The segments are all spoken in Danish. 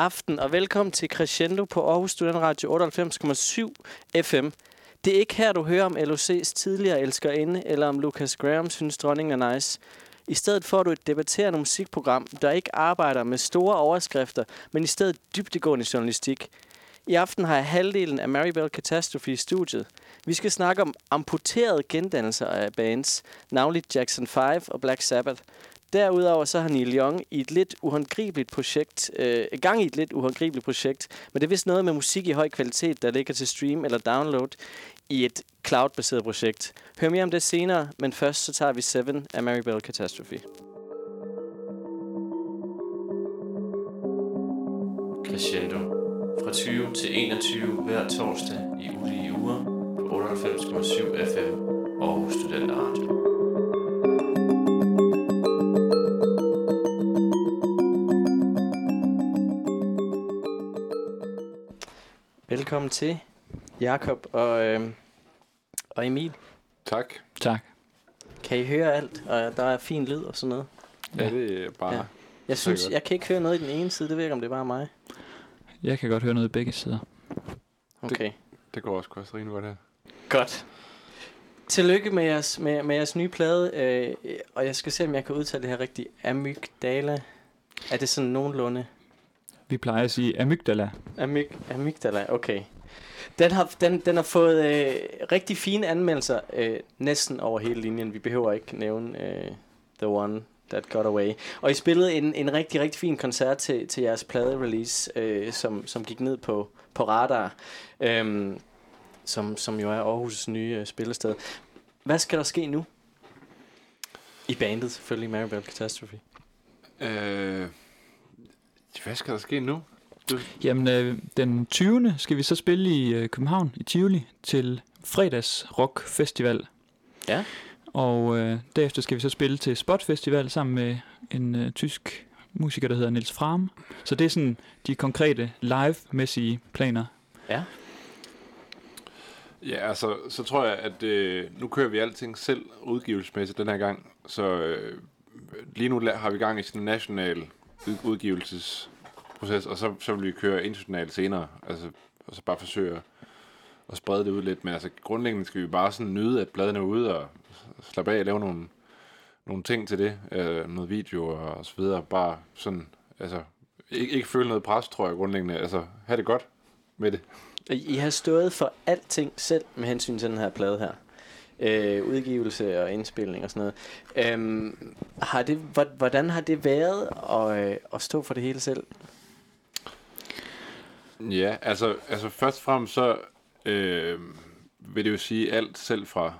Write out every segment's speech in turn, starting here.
Aften og velkommen til Crescendo på Aarhus Student Radio 98,7 FM. Det er ikke her, du hører om LOC's tidligere elskerinde, eller om Lucas Graham synes dronningen er nice. I stedet får du et debatterende musikprogram, der ikke arbejder med store overskrifter, men i stedet dybdegående journalistik. I aften har jeg halvdelen af Maribel Catastrophe i studiet. Vi skal snakke om amputerede gendannelser af bands, navnligt Jackson 5 og Black Sabbath. Derudover så har Neil Young i et lidt uhåndgribeligt projekt, øh, gang i et lidt uhåndgribeligt projekt, men det er vist noget med musik i høj kvalitet, der ligger til stream eller download i et cloud-baseret projekt. Hør mere om det senere, men først så tager vi 7 af Maribel Catastrophe. Crescendo. Fra 20 til 21 hver torsdag i ulige uger på 98,7 FM og Studenter Radio. Velkommen til Jakob og, øh, og Emil. Tak. Tak. Kan I høre alt? Og der er fin lyd og sådan noget. Ja, ja det er bare... Ja. Jeg synes, godt. jeg kan ikke høre noget i den ene side. Det ved jeg ikke, om det er bare mig. Jeg kan godt høre noget i begge sider. Okay. Det går også godt rimelig godt her. Godt. Tillykke med jeres, med, med jeres nye plade. Øh, og jeg skal se, om jeg kan udtale det her rigtigt. Amygdala. Er det sådan nogenlunde? Vi plejer at sige amygdala. Amyg, amygdala, okay. Den har, den, den har fået øh, rigtig fine anmeldelser øh, næsten over hele linjen. Vi behøver ikke nævne øh, The One That Got Away. Og I spillede en, en rigtig, rigtig fin koncert til, til jeres plade-release, øh, som, som gik ned på, på Radar, øh, som, som jo er Aarhus' nye øh, spillested. Hvad skal der ske nu? I bandet selvfølgelig, Maribel Catastrophe. Øh, hvad skal der ske nu? Du, Jamen, øh, den 20. skal vi så spille i øh, København, i Tivoli, til fredags rock festival. Ja. Og øh, derefter skal vi så spille til Spot Festival sammen med en øh, tysk musiker, der hedder Nils Fram. Så det er sådan de konkrete live-mæssige planer. Ja. ja, altså, så tror jeg, at øh, nu kører vi alting selv udgivelsesmæssigt den her gang. Så øh, lige nu har vi gang i sådan en national udgivelsesproces, og så, så vil vi køre internationalt senere. Altså, og så bare forsøge at, at sprede det ud lidt. Men altså, grundlæggende skal vi bare sådan nyde, at bladene er ude og slappe af og lave nogle, nogle ting til det. Øh, noget video og så videre. Bare sådan, altså, ikke, ikke føle noget pres, tror jeg grundlæggende. Altså, have det godt med det. I har stået for alting selv med hensyn til den her plade her. Øh, udgivelse og indspilning og sådan noget. Øhm, har det, hvordan har det været at, øh, at stå for det hele selv? Ja, altså, altså først og fremmest så øh, vil det jo sige alt selv fra,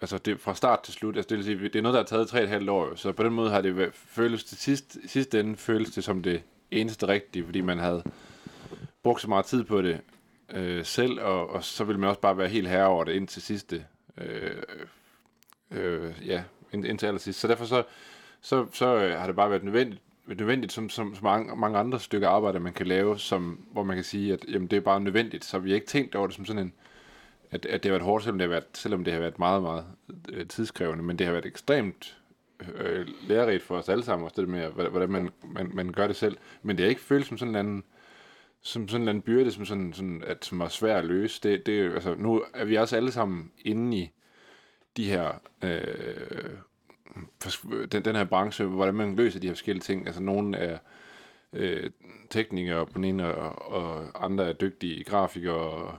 altså det, fra start til slut. Altså det vil sige, det er noget, der har taget tre og et halvt år, så på den måde har det været- føles til sidst, sidste ende føles det som det eneste rigtige, fordi man havde brugt så meget tid på det øh, selv, og, og så ville man også bare være helt herre over det indtil sidste, øh, øh, ja, ind, indtil allersidst. Så derfor så, så, så øh, har det bare været nødvendigt, nødvendigt som, som, som mange, mange andre stykker arbejde, man kan lave, som, hvor man kan sige, at jamen, det er bare nødvendigt. Så vi har ikke tænkt over det som sådan en, at, at det har været hårdt, selvom det har været, selvom det har været meget, meget øh, tidskrævende, men det har været ekstremt øh, lærerigt for os alle sammen, også det med, hvordan man, man, man gør det selv. Men det har ikke følt som sådan en anden, som sådan en byrde, som, sådan, sådan, at, som er svær at løse. Det, det, altså, nu er vi også alle sammen inde i de her øh, den, den her branche, hvordan man løser de her forskellige ting. Altså, nogle er øh, teknikere på den ene, og, og andre er dygtige grafikere, og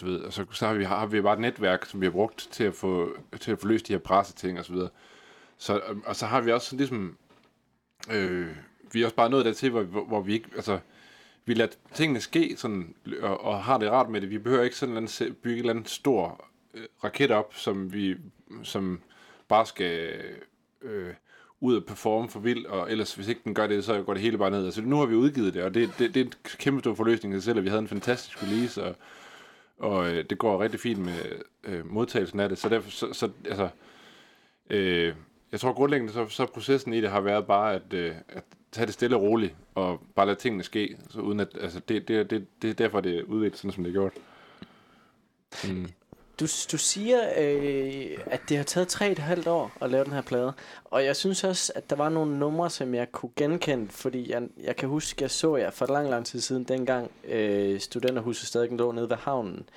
du ved, og så, så har, vi, har vi bare et netværk, som vi har brugt til at få, til at få løst de her presseting og så videre. Så, og så har vi også sådan ligesom, øh, vi er også bare nået dertil, hvor, hvor, hvor vi ikke, altså, vi lader tingene ske sådan, og, og har det rart med det. Vi behøver ikke sådan en eller bygge en eller anden stor øh, raket op, som vi som bare skal øh, ud og performe for vildt, og ellers hvis ikke den gør det, så går det hele bare ned. Altså nu har vi udgivet det, og det, det, det er en kæmpe stor forløsning i sig selv, og vi havde en fantastisk release, og, og øh, det går rigtig fint med øh, modtagelsen af det, så derfor, så, så altså, øh, jeg tror grundlæggende, så, så processen i det har været bare at, øh, at tage det stille og roligt, og bare lade tingene ske, så uden at, altså det, det, det, det er derfor, det er udviklet sådan, som det er gjort. Mm. Du, du siger, øh, at det har taget tre og et halvt år at lave den her plade. Og jeg synes også, at der var nogle numre, som jeg kunne genkende. Fordi jeg, jeg kan huske, jeg så jer for lang, lang tid siden, dengang øh, studenterhuset stadig lå nede ved havnen.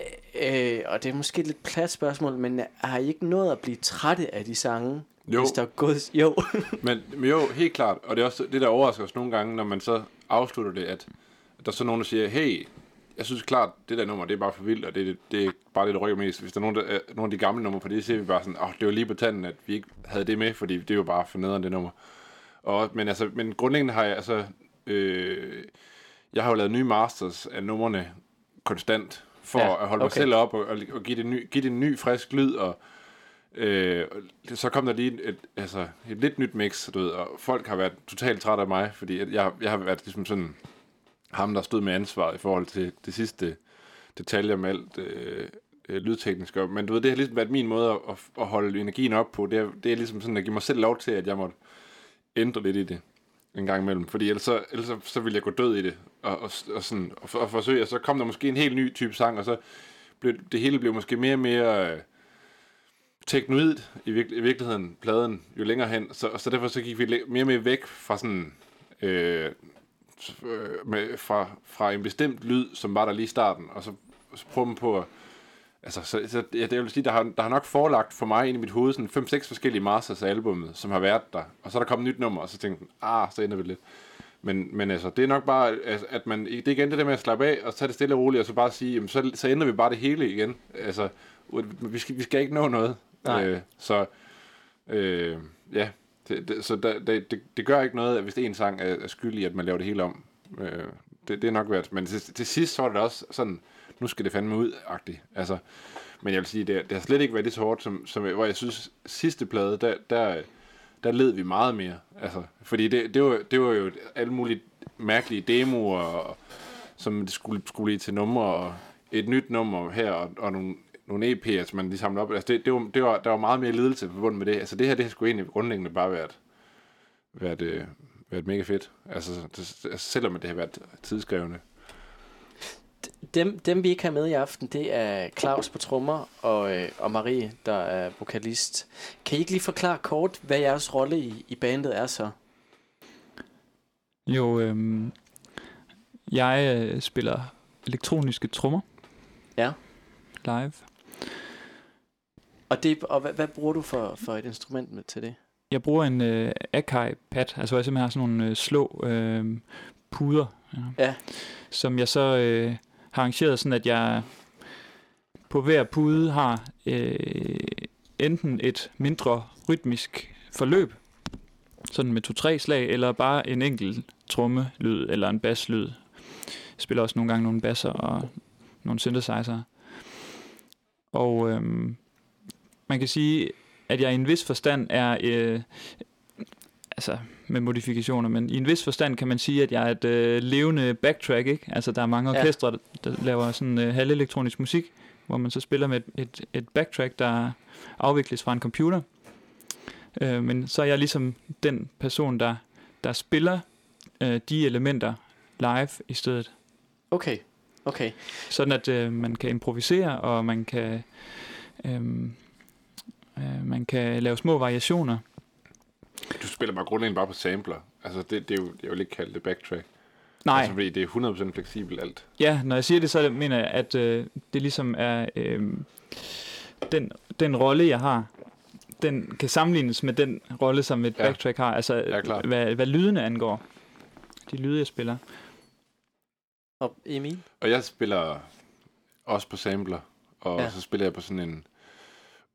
Øh, øh og det er måske et lidt plat spørgsmål, men har I ikke nået at blive trætte af de sange? Jo, Hvis der er gået... Jo. men, men jo, helt klart. Og det er også det, der overrasker os nogle gange, når man så afslutter det, at der er så nogen, der siger, hey, jeg synes klart, det der nummer, det er bare for vildt, og det, det er bare det, der rykker mest. Hvis der er nogen, der, er nogle af de gamle numre på det, så siger vi bare sådan, åh, oh, det var lige på tanden, at vi ikke havde det med, fordi det var bare for nederen, det nummer. Og, men, altså, men grundlæggende har jeg, altså, øh, jeg har jo lavet nye masters af numrene konstant, for Ja, at holde okay. mig selv op og, og, og give, det ny, give det en ny, frisk lyd, og Øh, så kom der lige et, altså, et lidt nyt mix, du ved, og folk har været totalt trætte af mig, fordi at jeg, jeg har været ligesom sådan ham, der stod med ansvaret i forhold til det sidste detaljer med alt øh, øh, lydteknisk. Men du ved, det har ligesom været min måde at, at, holde energien op på. Det er, det er ligesom sådan at give mig selv lov til, at jeg måtte ændre lidt i det en gang imellem. Fordi ellers, så, ellers så, så ville jeg gå død i det. Og, og, og, sådan, og, og forsøge, og så kom der måske en helt ny type sang, og så blev det hele blev måske mere og mere... Øh, teknoid i, virke, i virkeligheden, pladen, jo længere hen. Så, så derfor så gik vi mere og mere væk fra sådan... Øh, øh, med, fra, fra en bestemt lyd, som var der lige i starten, og så, så prøver man på at... Altså, så, så ja, det vil sige, der har, der har nok forelagt for mig ind i mit hoved sådan 5-6 forskellige masters af albummet, som har været der. Og så er der kommet et nyt nummer, og så tænkte jeg, ah, så ender vi lidt. Men, men altså, det er nok bare, altså, at man, det er igen det der med at slappe af, og tage det stille og roligt, og så bare sige, jamen, så, så ændrer vi bare det hele igen. Altså, vi skal, vi skal ikke nå noget. Nej. Øh, så, øh, ja, det, det, så der, det, det, det gør ikke noget, at hvis en sang er, er skyldig, i, at man laver det hele om. Øh, det, det er nok værd. Men til, til sidst så var det også sådan, nu skal det fandme ud-agtigt. Altså, men jeg vil sige, det, det har slet ikke været lige så hårdt, som, som hvor jeg synes, sidste plade, der, der, der led vi meget mere. Altså, fordi det, det, var, det var jo alle mulige mærkelige demoer, og, som det skulle, skulle i til numre, og et nyt nummer her, og, og nogle, nogle EP'er, som man lige samlede op. Altså, det, det, var, det var, der var meget mere lidelse forbundet med det. Altså, det her, det har sgu egentlig grundlæggende bare været, været, øh, været mega fedt. Altså, det, altså, selvom det har været tidskrævende. Dem, dem vi ikke har med i aften, det er Claus på trommer og, øh, og Marie, der er vokalist. Kan I ikke lige forklare kort, hvad jeres rolle i, i bandet er så? Jo, øhm, jeg øh, spiller elektroniske trommer. Ja. Live. Og, det, og hvad, hvad bruger du for, for et instrument med til det? Jeg bruger en øh, Akai pad, altså jeg simpelthen har sådan nogle øh, slå øh, puder, ja, Ja. som jeg så øh, har arrangeret sådan, at jeg på hver pude har øh, enten et mindre rytmisk forløb, sådan med to-tre slag, eller bare en enkelt trommelyd eller en basslyd. Jeg spiller også nogle gange nogle basser og nogle synthesizer. Og øhm, man kan sige, at jeg i en vis forstand er, øh, altså med modifikationer, men i en vis forstand kan man sige, at jeg er et øh, levende backtrack, ikke? Altså der er mange Ja. orkestre, der, der laver sådan øh, halvelektronisk musik, hvor man så spiller med et, et, et backtrack, der afvikles fra en computer. Øh, men så er jeg ligesom den person, der, der spiller øh, de elementer live i stedet. Okay, okay. Sådan at øh, man kan improvisere, og man kan, øh, øh, man kan lave små variationer. Du spiller bare grundlæggende bare på sampler. Altså, det, det er jo, jeg vil ikke kalde det backtrack. Nej, Altså, fordi det er 100% fleksibelt alt. ja, når jeg siger det, så mener jeg, at øh, det ligesom er øh, den, den rolle, jeg har, den kan sammenlignes med den rolle, som et Ja. backtrack har. Altså, Ja, klart. hvad, hvad lydene angår. De lyde, jeg spiller. Og Emil? Og jeg spiller også på sampler, og Ja. ja. så spiller jeg på sådan en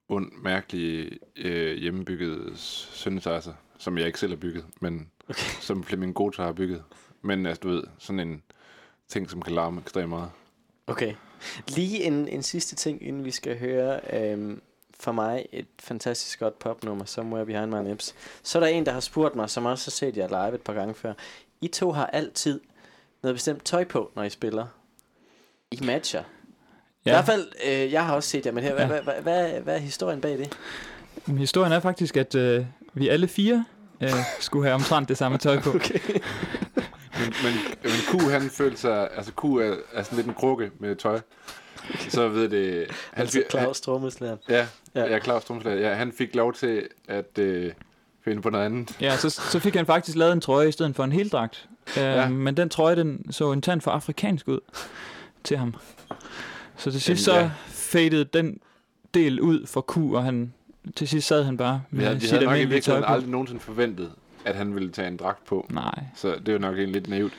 ond, mærkelig øh, hjemmebygget synthesizer, som jeg ikke selv har bygget, men Okay. som Flemming Gota har bygget. Men altså, du ved, sådan en ting, som kan larme ekstremt meget. Okay. Lige en, en sidste ting, inden vi skal høre øhm, for mig et fantastisk godt popnummer, Somewhere Behind My Lips. Så er der en, der har spurgt mig, som også har set jer live et par gange før. I to har altid noget bestemt tøj på, når I spiller. I matcher. Ja. I hvert fald, øh, jeg har også set jer det her. Hvad, Ja. hvad, hvad, hvad, hvad er historien bag det? Men historien er faktisk, at øh, vi alle fire øh, skulle have omtrent det samme tøj på. Okay. Men men, men, men Q, han følte sig... Altså, Q er, er sådan lidt en krukke med tøj. Så ved det... Han Altså Claus Trommeslæren. ja, Ja. ja. Claus Strømslag. Ja, han fik lov til at øh, finde på noget andet. Ja, så, så fik han faktisk lavet en trøje i stedet for en heldragt. Uh, ja. Ja. Men den trøje, den så en tand for afrikansk ud til ham. Så til sidst Jamen, så ja. fadede den del ud for Q, og han, til sidst sad han bare Vi med havde, vi sit havde nok i almindelige tøj virkeligheden aldrig nogensinde forventet, at han ville tage en dragt på. Nej. Så det er jo nok egentlig lidt naivt.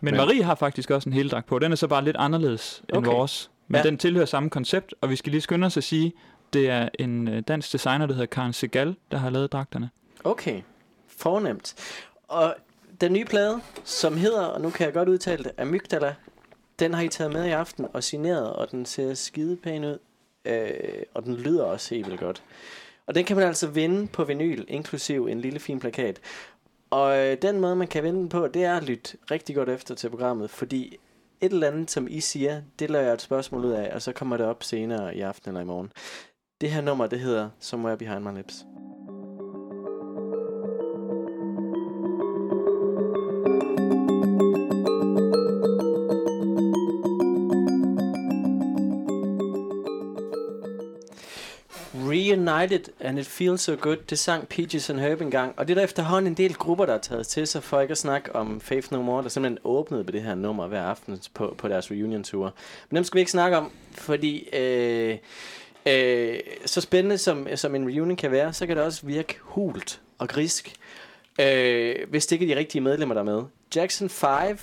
Men, Men- Marie har faktisk også en heldragt på. Den er så bare lidt anderledes end Okay. vores. Men Ja. ja. den tilhører samme koncept, og vi skal lige skynde os at sige, det er en øh, dansk designer, der hedder Karen Segal, der har lavet dragterne. Okay, fornemt. Og den nye plade, som hedder, og nu kan jeg godt udtale det, Amygdala, den har I taget med i aften og signeret, og den ser skide pæn ud. Øh, og den lyder også helt vildt godt. Og den kan man altså vinde på vinyl, inklusiv en lille fin plakat. Og øh, den måde, man kan vinde den på, det er at lytte rigtig godt efter til programmet, fordi et eller andet, som I siger, det lader jeg et spørgsmål ud af, og så kommer det op senere i aften eller i morgen. Det her nummer, det hedder Somewhere Behind My Lips. United and It Feels So Good, det sang Peaches and Herb engang. Og det er der efterhånden en del grupper, der har taget til sig, for ikke at snakke om Faith No More, der simpelthen åbnede på det her nummer hver aften på, på deres reunion tour. Men dem skal vi ikke snakke om, fordi øh, øh, så spændende som, som en reunion kan være, så kan det også virke hult og grisk, øh, hvis det ikke er de rigtige medlemmer, der er med. Jackson 5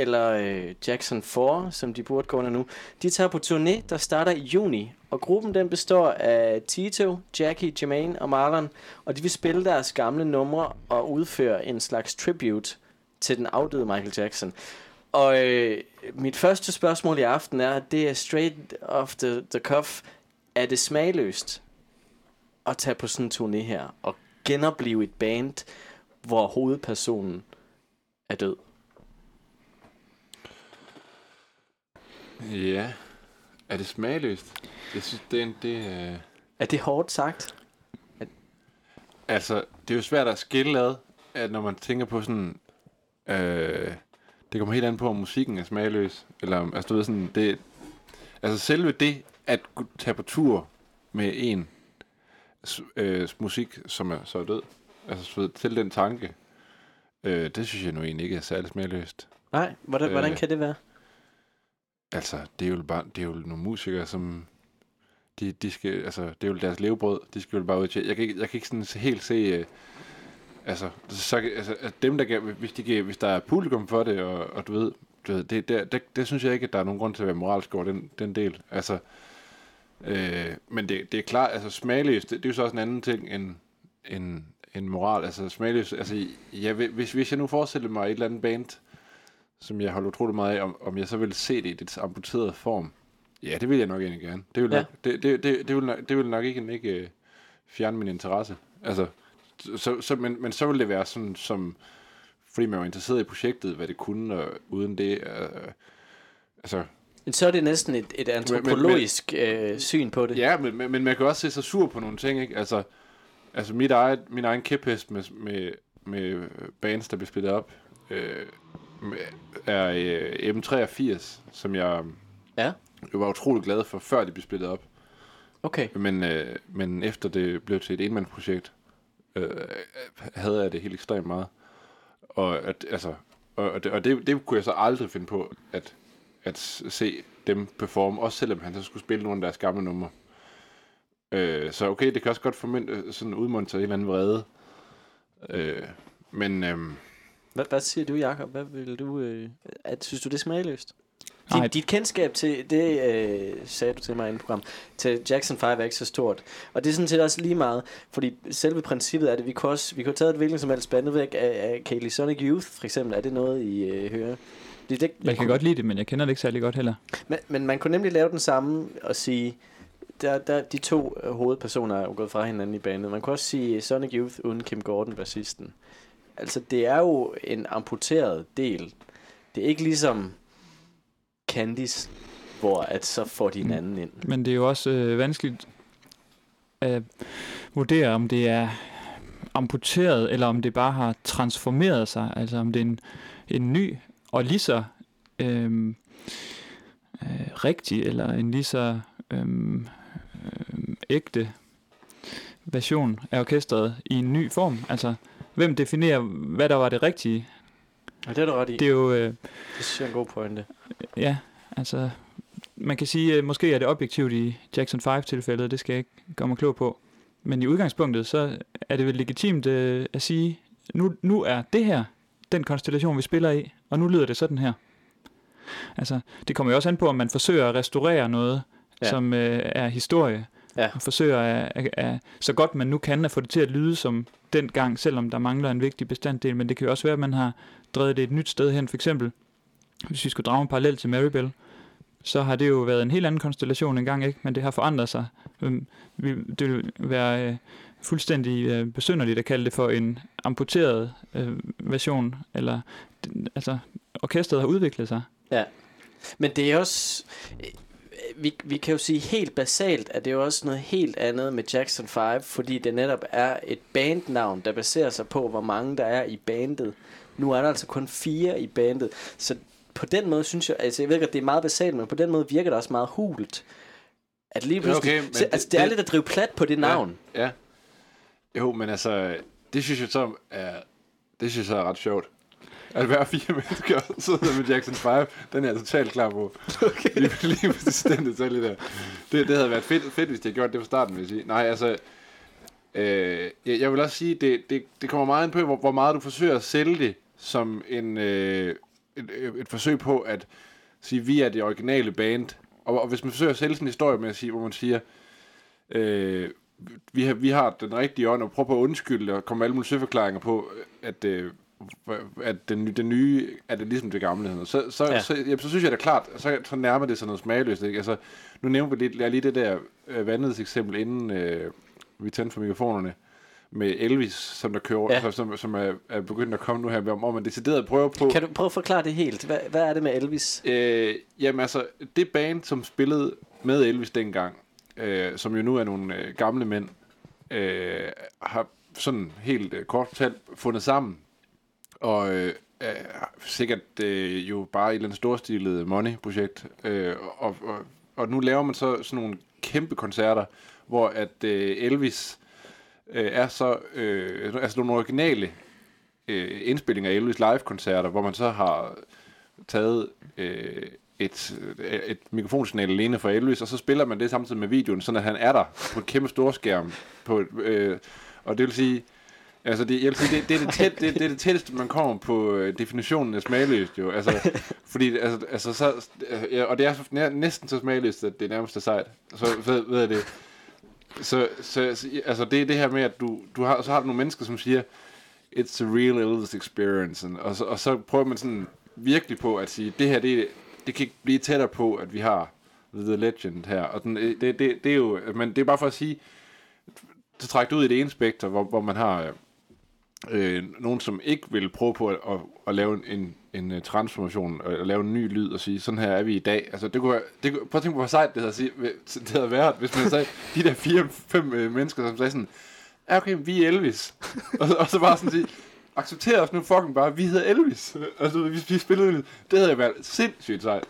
eller øh, Jackson 4, som de burde gå under nu, de tager på turné, der starter i juni, og gruppen den består af Tito, Jackie, Jermaine og Marlon, og de vil spille deres gamle numre og udføre en slags tribute til den afdøde Michael Jackson. Og øh, mit første spørgsmål i aften er, det er straight off the, the cuff, er det smagløst at tage på sådan en turné her, og genopleve et band, hvor hovedpersonen er død? Ja. Er det smagløst? Jeg synes, det er en... Det, øh... Er det hårdt sagt? Altså, det er jo svært at skille ad, at når man tænker på sådan... Øh, det kommer helt an på, om musikken er smagløs. Eller, altså, du ved sådan, det... Altså, selve det, at tage på tur med en øh, musik, som er så er død. Altså, ved, til den tanke. Øh, det synes jeg nu egentlig ikke er særlig smagløst. Nej, hvordan, øh. hvordan kan det være? Altså, det er jo bare, det er jo nogle musikere, som de, de skal, altså, det er jo deres levebrød, de skal jo bare ud til. Jeg kan ikke, jeg kan ikke sådan helt se, øh, altså, så, altså, at dem, der kan, hvis, de kan, hvis der er publikum for det, og, og du ved, du ved det, det, det, det, synes jeg ikke, at der er nogen grund til at være moralsk over den, den del. Altså, øh, men det, det er klart, altså smagløst, det, det er jo så også en anden ting end, end, end moral. Altså smagløs, altså, jeg, hvis, hvis jeg nu forestiller mig et eller andet band, som jeg holder utrolig meget af, om, om jeg så vil se det i det amputerede form. Ja, det vil jeg nok egentlig gerne. Det vil, Ja. nok, det, det, det, det, vil, nok, det vil nok ikke, ikke øh, fjerne min interesse. Altså, så, så, men, men så vil det være sådan, som, fordi man var interesseret i projektet, hvad det kunne, og uden det, øh, altså, Men så er det næsten et, et antropologisk øh, syn på det. Ja, men, men, men man kan også se sig sur på nogle ting, ikke? Altså, altså mit eget, min egen kæphest med, med, med bands, der bliver spillet op, øh, er øh, M83, som jeg, Ja. var utrolig glad for, før de blev splittet op. Okay. Men, øh, men efter det blev til et enmandsprojekt, øh, havde jeg det helt ekstremt meget. Og, at, altså, og, og, det, og det, det kunne jeg så aldrig finde på, at, at se dem performe, også selvom han så skulle spille nogle af deres gamle numre. Øh, så okay, det kan også godt forminde, sådan udmuntre en eller anden vrede. Øh, men øh, Hvad, hvad siger du, Jacob? Hvad vil du... Øh, at, synes du, det er smagløst? Nej. Dit, kendskab til, det øh, sagde du til mig i en program, til Jackson 5 er ikke så stort. Og det er sådan set også lige meget, fordi selve princippet er det, vi kunne også, vi kunne taget et hvilket som helst band væk af, af Kaylee Sonic Youth, for eksempel. Er det noget, I øh, hører? Det, det, Jeg kan godt lide det, men jeg kender det ikke særlig godt heller. Men, men man kunne nemlig lave den samme og sige, der, der, de to øh, hovedpersoner er jo gået fra hinanden i bandet. Man kunne også sige Sonic Youth uden Kim Gordon, bassisten. Altså, det er jo en amputeret del. Det er ikke ligesom Candice, hvor at så får de en anden ind. Men det er jo også øh, vanskeligt at vurdere, om det er amputeret, eller om det bare har transformeret sig. Altså om det er en, en ny og lige så øhm, øh, rigtig, eller en lige så øhm, øhm, ægte version af orkestret i en ny form. Altså, hvem definerer, hvad der var det rigtige? Ja, det er du ret i. Det er jo, øh, Det er en god pointe. ja, altså, man kan sige, at måske er det objektivt i Jackson 5-tilfældet, det skal jeg ikke gøre mig klog på. Men i udgangspunktet, så er det vel legitimt øh, at sige, nu, nu er det her den konstellation, vi spiller i, og nu lyder det sådan her. Altså, det kommer jo også an på, om man forsøger at restaurere noget, ja. som øh, er historie. Ja. Og forsøger at, at, at, så godt man nu kan at få det til at lyde som dengang, selvom der mangler en vigtig bestanddel. Men det kan jo også være, at man har drevet det et nyt sted hen. For eksempel, hvis vi skulle drage en parallel til Maribel, så har det jo været en helt anden konstellation engang, ikke? men det har forandret sig. Øhm, vi- Det vil være øh, fuldstændig øh, besynderligt at kalde det for en amputeret øh, version, eller altså orkestret har udviklet sig. Men det er også... Vi, vi kan jo sige helt basalt, at det er jo også noget helt andet med Jackson 5, fordi det netop er et bandnavn, der baserer sig på, hvor mange der er i bandet. Nu er der altså kun fire i bandet, så på den måde synes jeg, altså jeg ved ikke, at det er meget basalt, men på den måde virker det også meget hult. At lige pludselig, Okay, så, altså det er det- lidt at drive plat på det navn. Ja. ja. Jo, men altså, det synes jeg så er, det synes jeg er ret sjovt. At være fire mennesker og sidde med Jackson 5, den er jeg totalt klar på. Okay. Lige, lige præcis den detalje der. Det, det havde været fedt, fedt, hvis de havde gjort det fra starten, vil jeg sige. Nej, altså, øh, jeg, jeg vil også sige, det, det, det kommer meget ind på, hvor, hvor meget du forsøger at sælge det som en, øh, et, et forsøg på at sige, vi er det originale band. Og, og hvis man forsøger at sælge sådan en historie med at sige, hvor man siger, øh, vi, har, vi har den rigtige ånd, og prøver på at undskylde og komme med alle mulige søforklaringer på, at, øh, at den, den nye er det ligesom det gamle. Så, så, Ja. så, jamen, så synes jeg da klart, så, så nærmer det sig noget smagløst. Ikke? Altså, nu nævnte vi lige, lige det der øh, vanvidseksempel, inden øh, vi tændte for mikrofonerne, med Elvis, som der kører, Ja. ja. som, som er, er begyndt at komme nu her, hvor man decideret prøver på... Kan du prøve at forklare det helt? Hvad, hvad er det med Elvis? Øh, jamen altså, det band, som spillede med Elvis dengang, øh, som jo nu er nogle øh, gamle mænd, øh, har sådan helt øh, kort fortalt fundet sammen, og øh, er sikkert øh, jo bare et eller andet storstilet money-projekt, øh, og, og, og nu laver man så sådan nogle kæmpe koncerter, hvor at øh, Elvis øh, er så, øh, altså nogle originale øh, indspillinger af Elvis live-koncerter, hvor man så har taget øh, et, øh, et mikrofonsignal alene fra Elvis, og så spiller man det samtidig med videoen, sådan at han er der på et kæmpe storskærm. På, et, øh, og det vil sige, altså det, jeg vil sige, det, det, er det, tæt, det, det er det tætteste, man kommer på øh, definitionen af smagløst jo. Altså, fordi, altså, altså så, øh, og det er så, nær, næsten så smagløst, at det er nærmest er sejt. Så ved, ved jeg det. Så, så, så altså det er det her med, at du, du har, så har du nogle mennesker, som siger, it's a real Elvis experience, og så, og så prøver man sådan virkelig på at sige, det her, det, det kan ikke blive tættere på, at vi har The Legend her, og den, det, det, det er jo, men det er bare for at sige, så træk det ud i det ene spekter, hvor, hvor man har øh, øh, nogen, som ikke vil prøve på at, at, at lave en, en, en øh, transformation, og at lave en ny lyd og sige, sådan her er vi i dag. Altså, det kunne, være- det kunne, prøv at tænke på, hvor sejt det havde, sige, det havde været, hvis man sagde, de der fire, fem øh, mennesker, som sagde sådan, ja okay, vi er Elvis. og, og så bare sådan sige, accepter os nu fucking bare, vi hedder Elvis. altså, vi, vi spillede. Det havde været sindssygt sejt.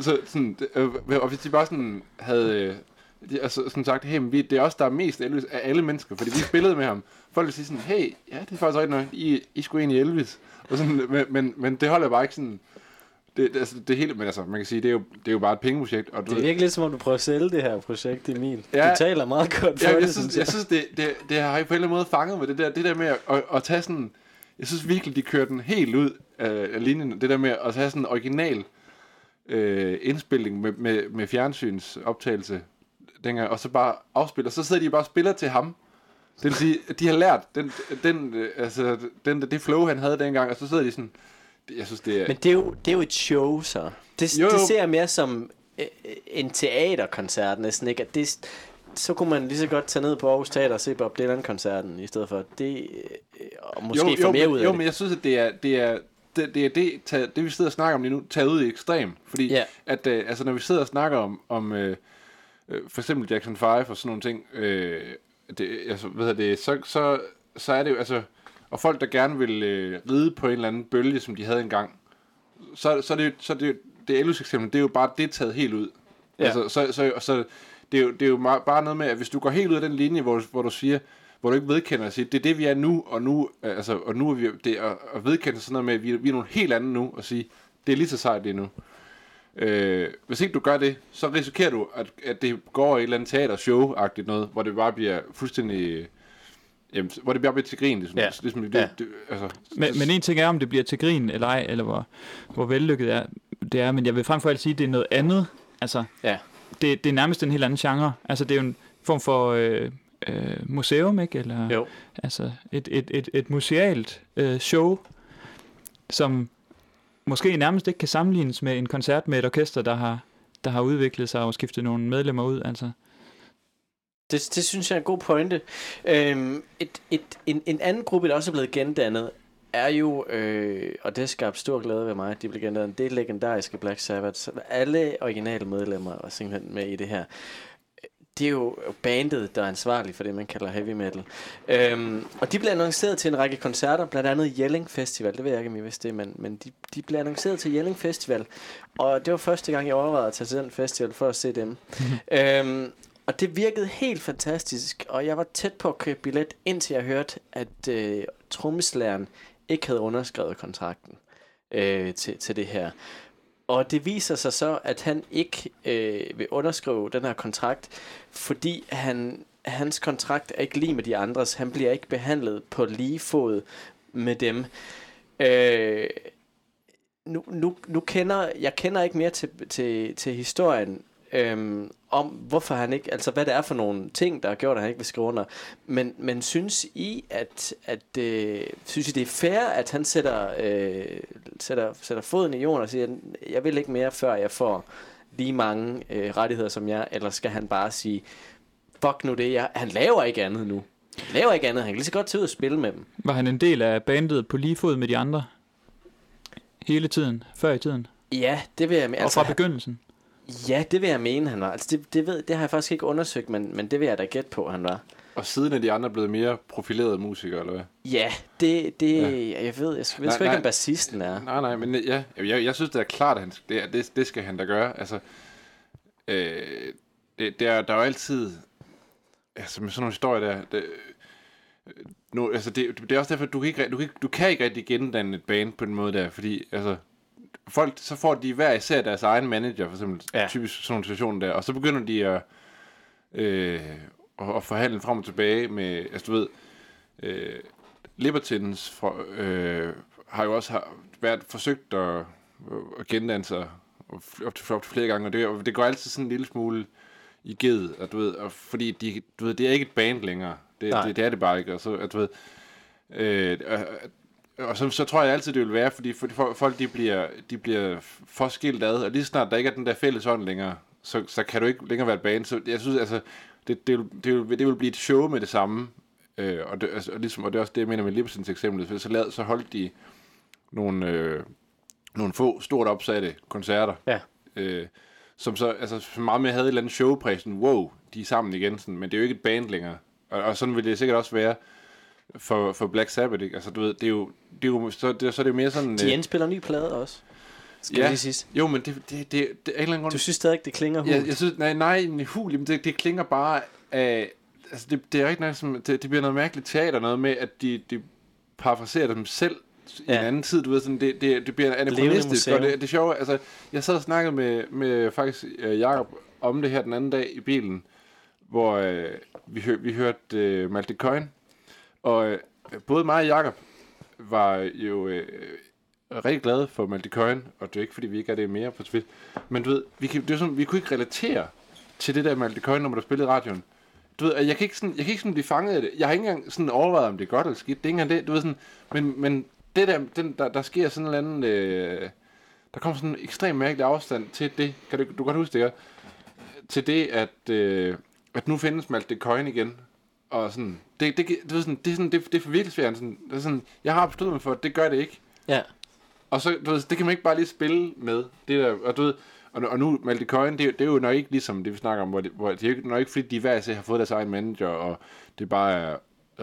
Så, sådan, det- øh, og hvis de bare sådan havde... Øh, de, altså, sådan sagt, hey, vi, det er os, der er mest Elvis af alle mennesker, fordi vi spillede med ham. Folk vil sige sådan, hey, ja, det er faktisk rigtigt nok, I, I skulle egentlig Elvis. Og sådan, men, men, men det holder bare ikke sådan... Det, det, altså, det hele, men altså, man kan sige, det er jo, det er jo bare et pengeprojekt. Og du, Det er virkelig lidt som om, du prøver at sælge det her projekt, Emil. Ja. Du taler meget godt for Ja, jeg det, synes, jeg synes det, det, det har jeg på en eller anden måde fanget med det der, det der med at, at, at tage sådan, jeg synes virkelig, de kørte den helt ud af, af linjen, det der med at tage sådan en original øh, indspilning med, med, med fjernsynsoptagelse dengang, og så bare afspille, og så sidder de bare og spiller til ham. Det vil sige, de har lært den, den, øh, altså, den, det flow, han havde dengang, og så sidder de sådan, jeg synes, det er... Men det er, jo, det er jo et show, så. Det, Jo, jo, jo. det ser jeg mere som øh, en teaterkoncert næsten, ikke? At det, så kunne man lige så godt tage ned på Aarhus Teater og se Bob Dylan-koncerten, i stedet for det, øh, og måske jo, få jo, mere men, ud af jo, det. men jeg synes, at det er det, er, det, det, er det, taget, det vi sidder og snakker om lige nu, taget ud i ekstrem. Fordi Ja. at, øh, altså, når vi sidder og snakker om, om øh, øh, for eksempel Jackson 5 og sådan nogle ting, øh, det, altså, hvad det, så, så, så er det jo, altså, og folk, der gerne vil øh, ride på en eller anden bølge, som de havde engang, så, så er det, så er det, det Elvis eksempel, det er jo bare det taget helt ud. Ja. Altså, så, så, så det er jo, det er jo bare noget med, at hvis du går helt ud af den linje, hvor, hvor du siger, hvor du ikke vedkender at sige, det er det, vi er nu, og nu, altså, og nu er vi, det er at vedkende sådan noget med, at vi, er- vi er nogle helt andet nu, og sige, det er lige så sejt det nu. Øh, hvis ikke du gør det, så risikerer du, at, at det går i et eller andet teatershow-agtigt noget, hvor det bare bliver fuldstændig... Jamen, hvor det bare bliver til grin. Ligesom, Ja. ligesom det, Ja. det, det, altså, Men, men en ting er, om det bliver til grin eller ej, eller hvor, hvor vellykket er, det er, men jeg vil frem for alt sige, at det er noget andet. Altså, Ja. det, det er nærmest en helt anden genre. Altså, det er jo en form for øh, øh, museum, ikke? Eller, Jo. Altså, et, et, et, et musealt øh, show, som måske nærmest ikke kan sammenlignes med en koncert med et orkester, der har, der har udviklet sig og skiftet nogle medlemmer ud. Altså. Det, det synes jeg er en god pointe. Øhm, et, et, en, en anden gruppe, der også er blevet gendannet, er jo, øh, og det har skabt stor glæde ved mig, at de blev gendannet, det er legendariske Black Sabbath. Alle originale medlemmer var simpelthen med i det her. Det er jo bandet, der er ansvarlig for det, man kalder heavy metal. Øhm, og de blev annonceret til en række koncerter, blandt andet Jelling Festival. Det ved jeg ikke, om I vidste det, men, men de, de blev annonceret til Jelling Festival. Og det var første gang, jeg overvejede at tage til den festival for at se dem. øhm, og det virkede helt fantastisk, og jeg var tæt på at købe billet, indtil jeg hørte, at øh, trommeslageren ikke havde underskrevet kontrakten øh, til, til det her. Og det viser sig så, at han ikke øh, vil underskrive den her kontrakt, fordi han, hans kontrakt er ikke lige med de andres. Han bliver ikke behandlet på lige fod med dem. Øh, nu, nu, nu kender jeg kender ikke mere til, til, til historien øhm, om, hvorfor han ikke, altså hvad det er for nogle ting, der har gjort, at han ikke vil skrive under. Men, men synes I, at, at øh, synes I, det er fair, at han sætter, øh, sætter, sætter foden i jorden og siger, jeg vil ikke mere, før jeg får lige mange øh, rettigheder som jeg, eller skal han bare sige, fuck nu det, jeg, han laver ikke andet nu. Han laver ikke andet, han kan lige så godt tage ud og spille med dem. Var han en del af bandet på lige fod med de andre? Hele tiden? Før i tiden? Ja, det vil jeg mene. Og fra begyndelsen? Ja, det vil jeg mene, han var. Altså, det, det, ved, det har jeg faktisk ikke undersøgt, men, men det vil jeg da gætte på, han var. og siden er de andre blevet mere profilerede musikere, eller hvad? Ja, det, det Ja. jeg ved, jeg, ved Nej, sgu ikke, om bassisten er. Nej, nej, men ja, jeg, jeg synes det er klart, at han, det, det, det skal han da gøre. Altså, øh, det, det er, der er jo altid, altså med sådan nogle historier der, det, øh, nu, altså det, det er også derfor, at du kan ikke, du kan, ikke- du kan ikke rigtig gendanne et band på den måde der, fordi altså, folk, så får de hver især deres egen manager, for eksempel, Ja. typisk sådan nogle situationer der, og så begynder de at, øh, at, at forhandle frem og tilbage med, altså du ved, øh, Libertines fra, øh, har jo også har været forsøgt at, at gendanne sig op til, op til flere gange, og det, og det går altid sådan en lille smule i ged, og du ved, og fordi de, du ved, det er ikke et band længere. Det, Nej. det, det er det bare ikke, og så, at du ved, øh, og, så, så tror jeg altid, det vil være, fordi, for- folk, de bliver, de bliver for skilt ad, og lige snart der ikke er den der fælles ånd længere, så, så kan du ikke længere være et band. Så jeg synes, altså, det, det, vil, det, vil, det vil blive et show med det samme, øh, og, det, altså, og, ligesom, og det er også det, jeg mener med Libertines eksempel, for så, lad, så holdt de nogle, øh, nogle få stort opsatte koncerter, Ja. øh, som så altså, meget mere havde et eller andet showpræg, sådan, wow, de er sammen igen, sådan, men det er jo ikke et band længere. Og, og sådan vil det sikkert også være for, for Black Sabbath, ikke? Altså, du ved, det er jo, det er jo så, det, så er det jo mere sådan... De øh, indspiller en ny plade også. Skal Ja. ja. lige sige. jo, men det, det, det, det er en eller anden grund... Du synes stadig, det klinger hult? jeg, jeg synes, nej, nej, men hul, jamen, det, det klinger bare af... Altså, det, det er ikke noget som... Det, det bliver noget mærkeligt teater, noget med, at de, de parafraserer dem selv i Ja. en anden tid, du ved, sådan, det, det, det bliver anachronistisk, og det, det sjove, altså, jeg sad og snakkede med, med faktisk uh, Jacob om det her den anden dag i bilen, hvor uh, vi, hør, vi hørte uh, Malte Coyne, og øh, både mig og Jacob var jo øh, rigtig glade for Malte Coyne, og det er ikke, fordi vi ikke er det mere på Twitter, men du ved, vi, kan, det er sådan, vi kunne ikke relatere til det der Malte Coyne, nummer der spillede i radioen. Du ved, jeg kan ikke sådan, jeg kan ikke sådan blive fanget af det. Jeg har ikke engang sådan overvejet, om det er godt eller skidt. Det er ikke engang det, du ved sådan, men, men det der, den, der, der sker sådan en eller anden, øh, der kommer sådan en ekstremt mærkelig afstand til det, kan du, du kan godt huske det, ikke? til det, at, øh, at nu findes Malte Coyne igen, og sådan, det, det, du ved sådan, det er sådan, det, det er for virkelig svært, sådan, det er sådan, jeg har besluttet mig for, at det gør det ikke, Ja. og så, du ved, det kan man ikke bare lige spille med. Det der, og du ved, og, nu- og nu, Malte Coyne, det, er det er jo nok ikke ligesom det, vi snakker om, hvor det, hvor det er jo ikke- nok ikke, fordi de hver især har fået deres egen manager, og det bare er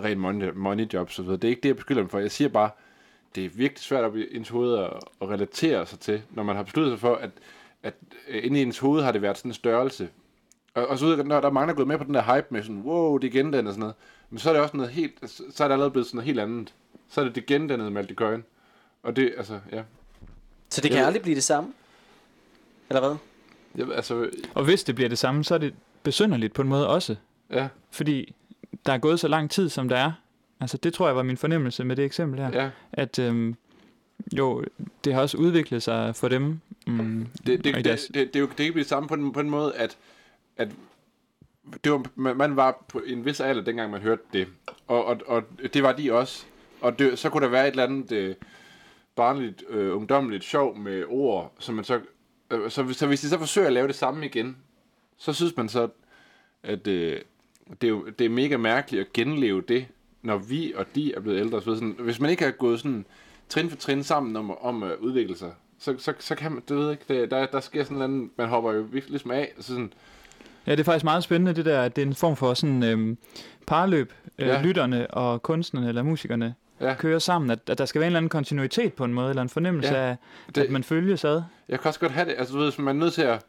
rent money, money job, så videre. Det er ikke det, jeg beskylder dem for. Jeg siger bare, det er virkelig svært op i ens hoved at, at relatere sig til, når man har besluttet sig for, at, at øh, inde i ens hoved har det været sådan en størrelse. Og, og så ud, når der er mange, der er gået med på den der hype med sådan, wow, det er gendannet og sådan noget. Men så er det også noget helt, så er det allerede blevet sådan noget helt andet. Så er det det gendannede Malte Coyne. Og det, altså, ja. Så det kan Jeg- aldrig blive det samme? Eller hvad? Jeg, altså, Og hvis det bliver det samme, så er det besynderligt på en måde også. ja, Fordi der er gået så lang tid, som der er. Altså, det tror jeg var min fornemmelse med det eksempel her. ja. At øhm, jo, det har også udviklet sig for dem. Mm, Det, det, og i det, deres- det, det, det, er jo- det kan ikke blive det samme på den, på den måde, at, at det var, man, var på en vis alder, dengang man hørte det. Og, og, og det var de også. Og det, så kunne der være et eller andet øh, barnligt, øh, ungdommeligt sjov med ord, som man så, øh, så, hvis- så hvis de så forsøger at lave det samme igen, så synes man så, at øh, det, er jo, det er mega mærkeligt at genleve det, når vi og de er blevet ældre. Så sådan, hvis man ikke har gået sådan trin for trin sammen om, om at udvikle sig, så, så, så kan man, det ved ikke, det, der, der sker sådan en eller anden, man hopper jo virkelig ligesom af, så sådan, Ja, det er faktisk meget spændende, det der, at det er en form for sådan øhm, parløb. Øh, Ja. Lytterne og kunstnerne eller musikerne ja. kører sammen, at, at der skal være en eller anden kontinuitet på en måde, eller en fornemmelse Ja, af, det- at man følges ad. Jeg kan også godt have det. Altså, du ved, man er nødt til at...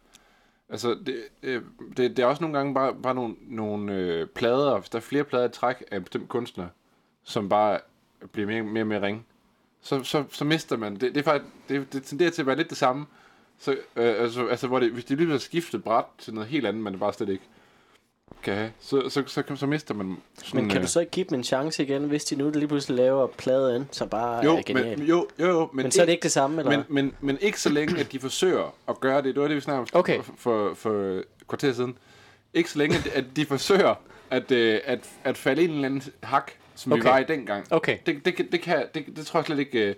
Altså, det, øh, det, det er også nogle gange bare, bare nogle, nogle øh, plader, hvis der er flere plader i træk af en bestemt kunstner, som bare bliver mere mere, mere ringe, så, så, så mister man... Det, det er faktisk... Det, det tenderer til at være lidt det samme. Så, øh, altså, altså, hvor det, hvis de lige har skiftet bræt til noget helt andet, man bare slet ikke kan have, så, så, så, så, så mister man... Sådan, Men kan du så ikke give dem en chance igen, hvis de nu lige pludselig laver pladen, som bare jo, er genial? men, jo, jo, jo, men, Men, så er det ikke det samme, eller? Men, men, men ikke så længe, at de forsøger at gøre det. Det var det, vi snakkede om Okay. for, for, for kvarter siden. Ikke så længe, at- at de forsøger at, øh, at, at falde i en eller anden hak, som okay. vi var i dengang. Okay. Det, det, det, kan, det, det tror jeg slet ikke...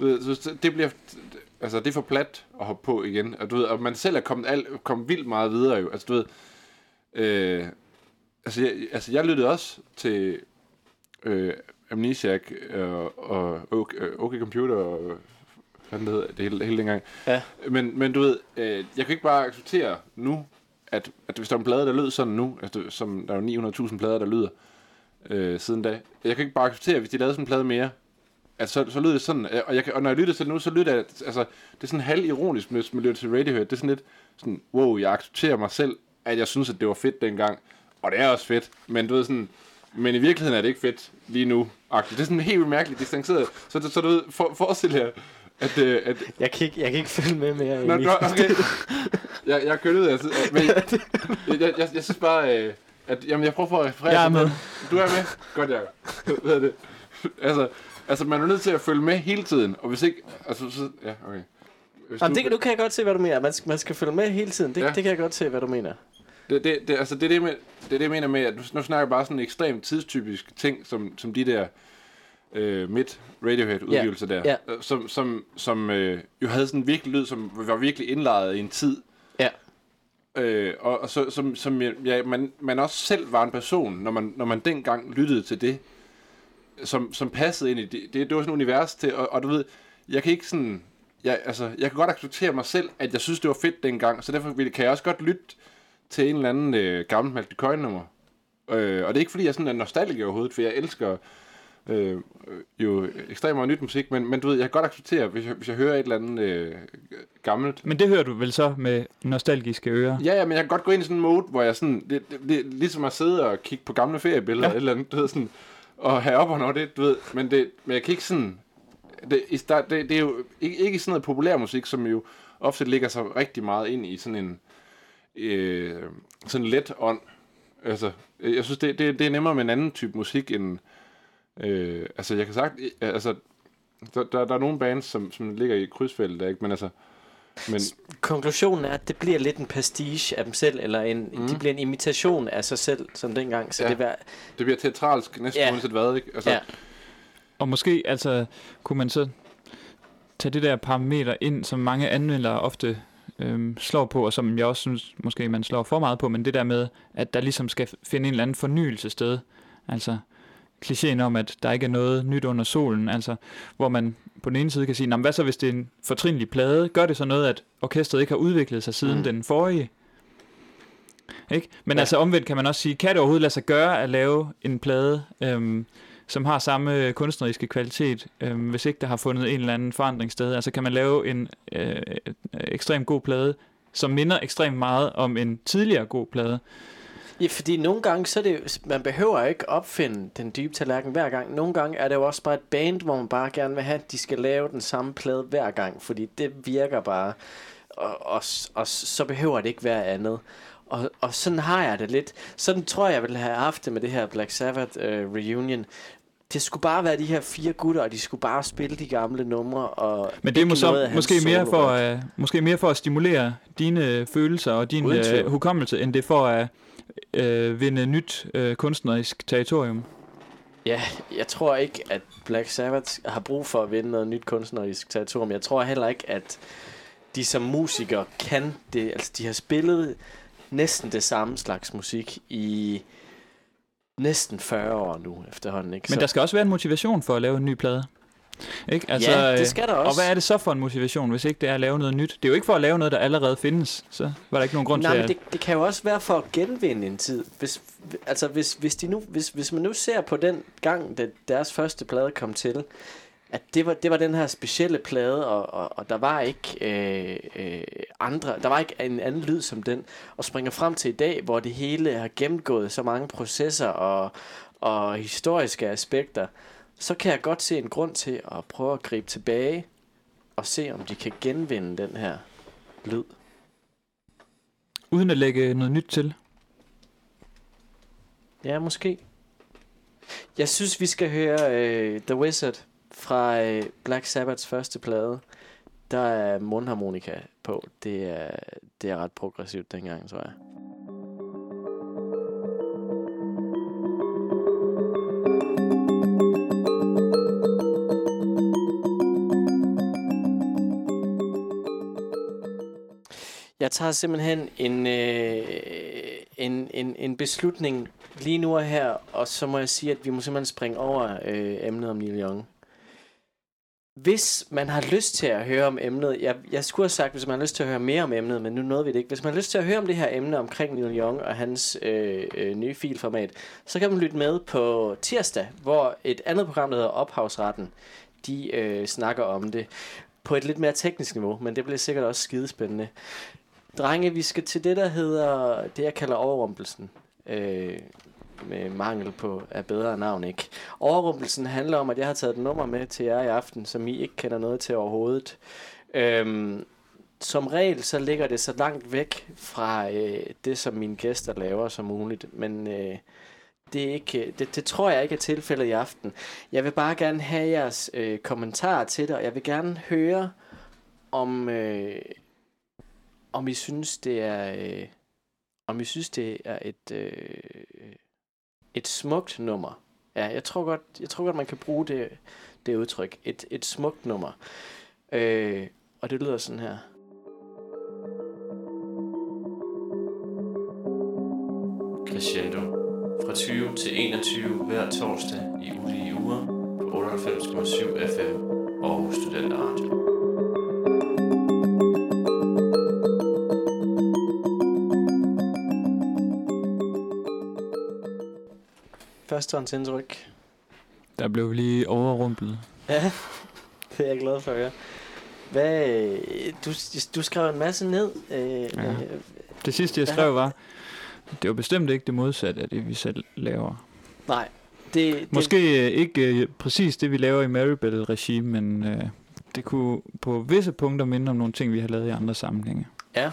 øh, så det bliver... Altså, det er for plat at hoppe på igen. Og, du ved, og man selv er kommet, alt, kommet vildt meget videre jo. Altså, du ved... Øh, altså, jeg, altså, jeg lyttede også til øh, Amnesiac øh, og OK, øh, OK Computer og hvad hedder, det hele, hele dengang. Ja. Men, men du ved, øh, jeg kan ikke bare acceptere nu, at, at hvis der er en plade, der lød sådan nu, altså, som der er jo 900.000 plader, der lyder øh, siden da. Jeg kan ikke bare acceptere, hvis de lavede sådan en plade mere, at så, så lyder det sådan, og, jeg og når jeg lytter til det nu, så lyder det, altså, det er sådan halv ironisk, hvis man lytter til Radiohead, det er sådan lidt sådan, wow, jeg accepterer mig selv, at jeg synes, at det var fedt dengang, og det er også fedt, men du ved sådan, men i virkeligheden er det ikke fedt lige nu. -agtigt. Det er sådan helt mærkeligt distanceret. Så, så, så du ved, for, forestil jer, at, øh, at Jeg kan ikke, jeg kan ikke følge med mere. Nå, nå, okay. jeg, jeg kører ud af altså, men jeg, jeg, jeg, jeg, synes bare, øh, at jamen, jeg prøver for at referere Jeg er med. Du er med? Godt, Jacob. Hvad er det? Altså, altså, man er nødt til at følge med hele tiden, og hvis ikke... Altså, så, ja, okay. Hvis Jamen, det, nu kan jeg godt se, hvad du mener. Man skal, man skal følge med hele tiden. Det, Ja. det kan jeg godt se, hvad du mener. Det, det, det, altså, det, er det, med, det er det, jeg mener med, at nu, nu snakker jeg bare sådan en ekstremt tidstypisk ting, som, som de der øh, midt Radiohead udgivelser der, ja. øh, som, som, som øh, jo havde sådan en virkelig lyd, som var virkelig indlejret i en tid. Ja. Øh, og, og så, som, som ja, man, man også selv var en person, når man, når man dengang lyttede til det, som, som passede ind i det. Det, det var sådan et univers til, og, og du ved, jeg kan ikke sådan, jeg, altså, jeg kan godt acceptere mig selv, at jeg synes, det var fedt dengang, så derfor kan jeg også godt lytte til en eller anden øh, gammel Malte Coyne-nummer. Øh, og det er ikke, fordi jeg sådan er nostalgiker overhovedet, for jeg elsker øh, jo ekstremt meget nyt musik, men, men du ved, jeg kan godt acceptere, hvis jeg, hvis jeg hører et eller andet øh, gammelt. Men det hører du vel så med nostalgiske ører? Ja, ja, men jeg kan godt gå ind i sådan en mode, hvor jeg sådan, det, det, det ligesom at sidde og kigge på gamle feriebilleder. Ja. eller andet, du ved, sådan, og have op over det, du ved, men, det, men jeg kan ikke sådan, det, i det, det er jo ikke, ikke sådan noget populær musik, som jo ofte ligger sig rigtig meget ind i sådan en, øh, sådan let ånd. Altså, jeg synes, det, det, det er nemmere med en anden type musik end, øh, altså, jeg kan sagt, altså, der, der, der er nogle bands, som, som ligger i krydsfeltet, ikke? men altså, men, Konklusionen er, at det bliver lidt en pastiche af dem selv, eller en, mm. de bliver en imitation af sig selv, som dengang. Så Ja. det var, det bliver teatralsk næsten Ja. uanset hvad, ikke? Altså, ja. Og måske altså, kunne man så tage det der parameter ind, som mange anvendere ofte øhm, slår på, og som jeg også synes, måske man slår for meget på, men det der med, at der ligesom skal finde en eller anden fornyelse sted. Altså klichéen om, at der ikke er noget nyt under solen, altså hvor man på den ene side kan sige, "Nå, men hvad så hvis det er en fortrinlig plade? Gør det så noget, at orkestret ikke har udviklet sig siden Mm. den forrige? Ikke? Men Ja. altså omvendt kan man også sige, kan det overhovedet lade sig gøre at lave en plade, øhm, som har samme kunstneriske kvalitet, øh, hvis ikke der har fundet en eller anden forandring sted. Altså kan man lave en øh, ekstremt god plade, som minder ekstremt meget om en tidligere god plade. Ja, fordi nogle gange, så er det man behøver ikke opfinde den dybe tallerken hver gang. Nogle gange er det jo også bare et band, hvor man bare gerne vil have, at de skal lave den samme plade hver gang, fordi det virker bare. Og, og, og så behøver det ikke være andet. Og, og sådan har jeg det lidt. Sådan tror jeg, jeg ville have haft det med det her Black Sabbath uh, reunion. Det skulle bare være de her fire gutter, og de skulle bare spille de gamle numre. Og Men det er ikke måske, mere for, uh, måske mere for at stimulere dine følelser og din uh, hukommelse, end det for at uh, vinde nyt uh, kunstnerisk territorium. Ja, jeg tror ikke, at Black Sabbath har brug for at vinde noget nyt kunstnerisk territorium. Jeg tror heller ikke, at de som musikere kan det. Altså, de har spillet næsten det samme slags musik i næsten 40 år nu efterhånden. Ikke? Men der skal også være en motivation for at lave en ny plade. Ikke? Altså, ja, øh, det skal der Og også. hvad er det så for en motivation, hvis ikke det er at lave noget nyt? Det er jo ikke for at lave noget, der allerede findes. Så var der ikke nogen grund Nej, til men at... det, det kan jo også være for at genvinde en tid. Hvis, altså, hvis, hvis, de nu, hvis, hvis man nu ser på den gang, da deres første plade kom til, at det var, det var den her specielle plade, og, og, og der var ikke øh, øh, andre, der var ikke en anden lyd som den, og springer frem til i dag, hvor det hele har gennemgået så mange processer og, og historiske aspekter, så kan jeg godt se en grund til at prøve at gribe tilbage og se, om de kan genvinde den her lyd. Uden at lægge noget nyt til. Ja, måske. Jeg synes, vi skal høre øh, The Wizard fra øh, Black Sabbaths første plade. Der er mundharmonika på. Det er, det er ret progressivt dengang, tror jeg. Jeg tager simpelthen en, øh, en, en, en beslutning lige nu og her, og så må jeg sige, at vi må simpelthen springe over øh, emnet om Neil Young. Hvis man har lyst til at høre om emnet, jeg, jeg skulle have sagt, hvis man har lyst til at høre mere om emnet, men nu nåede vi det ikke. Hvis man har lyst til at høre om det her emne omkring Neil Young og hans øh, øh, nye filformat, så kan man lytte med på tirsdag, hvor et andet program, der hedder Ophavsretten, de øh, snakker om det på et lidt mere teknisk niveau, men det bliver sikkert også skidespændende. Drenge, vi skal til det, der hedder, det jeg kalder overrumpelsen. Øh, med mangel på af bedre navn, ikke? Overrumpelsen handler om, at jeg har taget et nummer med til jer i aften, som I ikke kender noget til overhovedet. Øhm, som regel, så ligger det så langt væk fra øh, det, som mine gæster laver som muligt, men øh, det, er ikke, øh, det, det tror jeg ikke er tilfældet i aften. Jeg vil bare gerne have jeres øh, kommentarer til det, og jeg vil gerne høre, om, øh, om I synes, det er... Øh, om I synes, det er et, øh, et smukt nummer. Ja, jeg tror godt, jeg tror godt man kan bruge det, det udtryk. Et, et smukt nummer. Øh, og det lyder sådan her. Crescendo. Fra 20 til 21 hver torsdag i ulige uger på 98,7 FM Aarhus Studenter Radio. Førstehåndsindtryk. Der blev lige overrumplet. Ja, det er jeg glad for at høre. Hvad, du, du skrev en masse ned. Øh, Ja. øh, Det sidste, jeg skrev, var, det var bestemt ikke det modsatte af det, vi selv laver. nej, det, det, Måske øh, ikke øh, præcis det, vi laver i Maribel-regime, men øh, det kunne på visse punkter minde om nogle ting, vi har lavet i andre sammenhænge. Ja.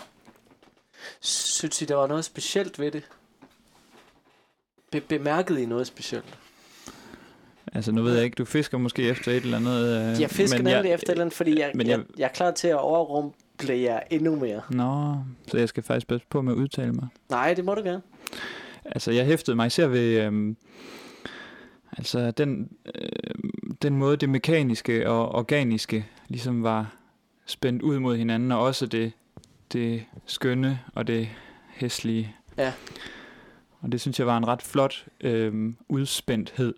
Synes I, der var noget specielt ved det? Be- bemærkede I noget specielt? Altså, nu ved jeg ikke, du fisker måske efter et eller andet... Øh, Jeg fisker nemlig efter et eller andet, fordi jeg, men jeg, jeg- jeg, jeg er klar til at overrumple jer endnu mere. Nå, så jeg skal faktisk passe på med at udtale mig. Nej, det må du gerne. Altså, jeg hæftede mig især ved... Øhm, altså, den, øh, den måde, det mekaniske og organiske ligesom var spændt ud mod hinanden, og også det, det skønne og det hæslige. Ja. Og det synes jeg var en ret flot øh, udspændthed.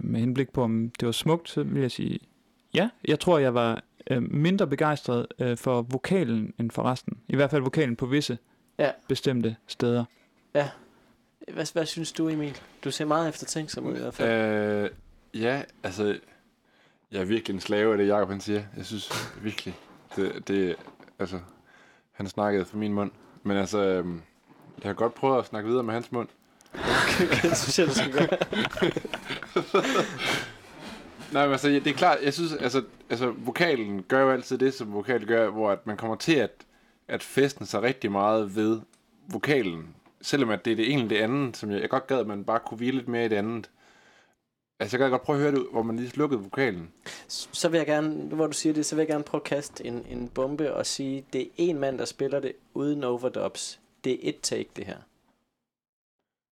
Med henblik på, om det var smukt, så vil jeg sige, ja, jeg tror, jeg var øh, mindre begejstret øh, for vokalen end for resten. I hvert fald vokalen på visse Ja. bestemte steder. hvad, hvad synes du, Emil? Du ser meget eftertænksom ud i hvert fald. Øh, ja, altså, jeg er virkelig en slave af det, Jacob han siger. Jeg synes virkelig, det, det altså, han snakkede for min mund. Men altså, øhm, jeg har godt prøvet at snakke videre med hans mund. Okay, det synes jeg, du skal gøre. Nej, men altså, det er klart, jeg synes, altså, altså vokalen gør jo altid det, som vokal gør, hvor at man kommer til at, at festen sig rigtig meget ved vokalen. Selvom at det er det egentlig det andet, som jeg, jeg godt gad, at man bare kunne hvile lidt mere i det andet. Altså, jeg kan godt prøve at høre det, hvor man lige slukkede vokalen. Så vil jeg gerne, hvor du siger det, så vil jeg gerne prøve at kaste en, en bombe og sige, det er en mand, der spiller det uden overdubs. Det er et take, det her.